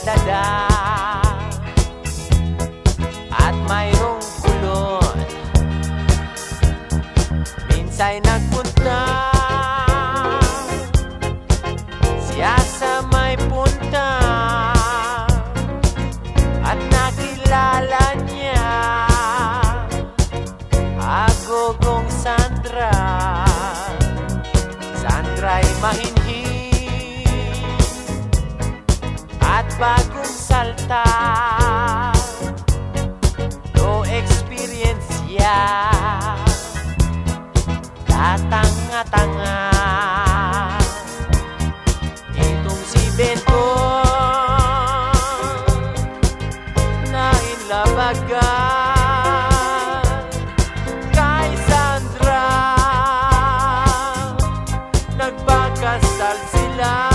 Canada At mayroong kulon. Minsa'y nagpunta. Siya sa may punta. At nakilala niya. Agogong Sandra. Sandra'y mahinit iba kong salta No eksperyensya Tatanga-tanga Itong si Bento Na inlabagan Nagpagkasal sila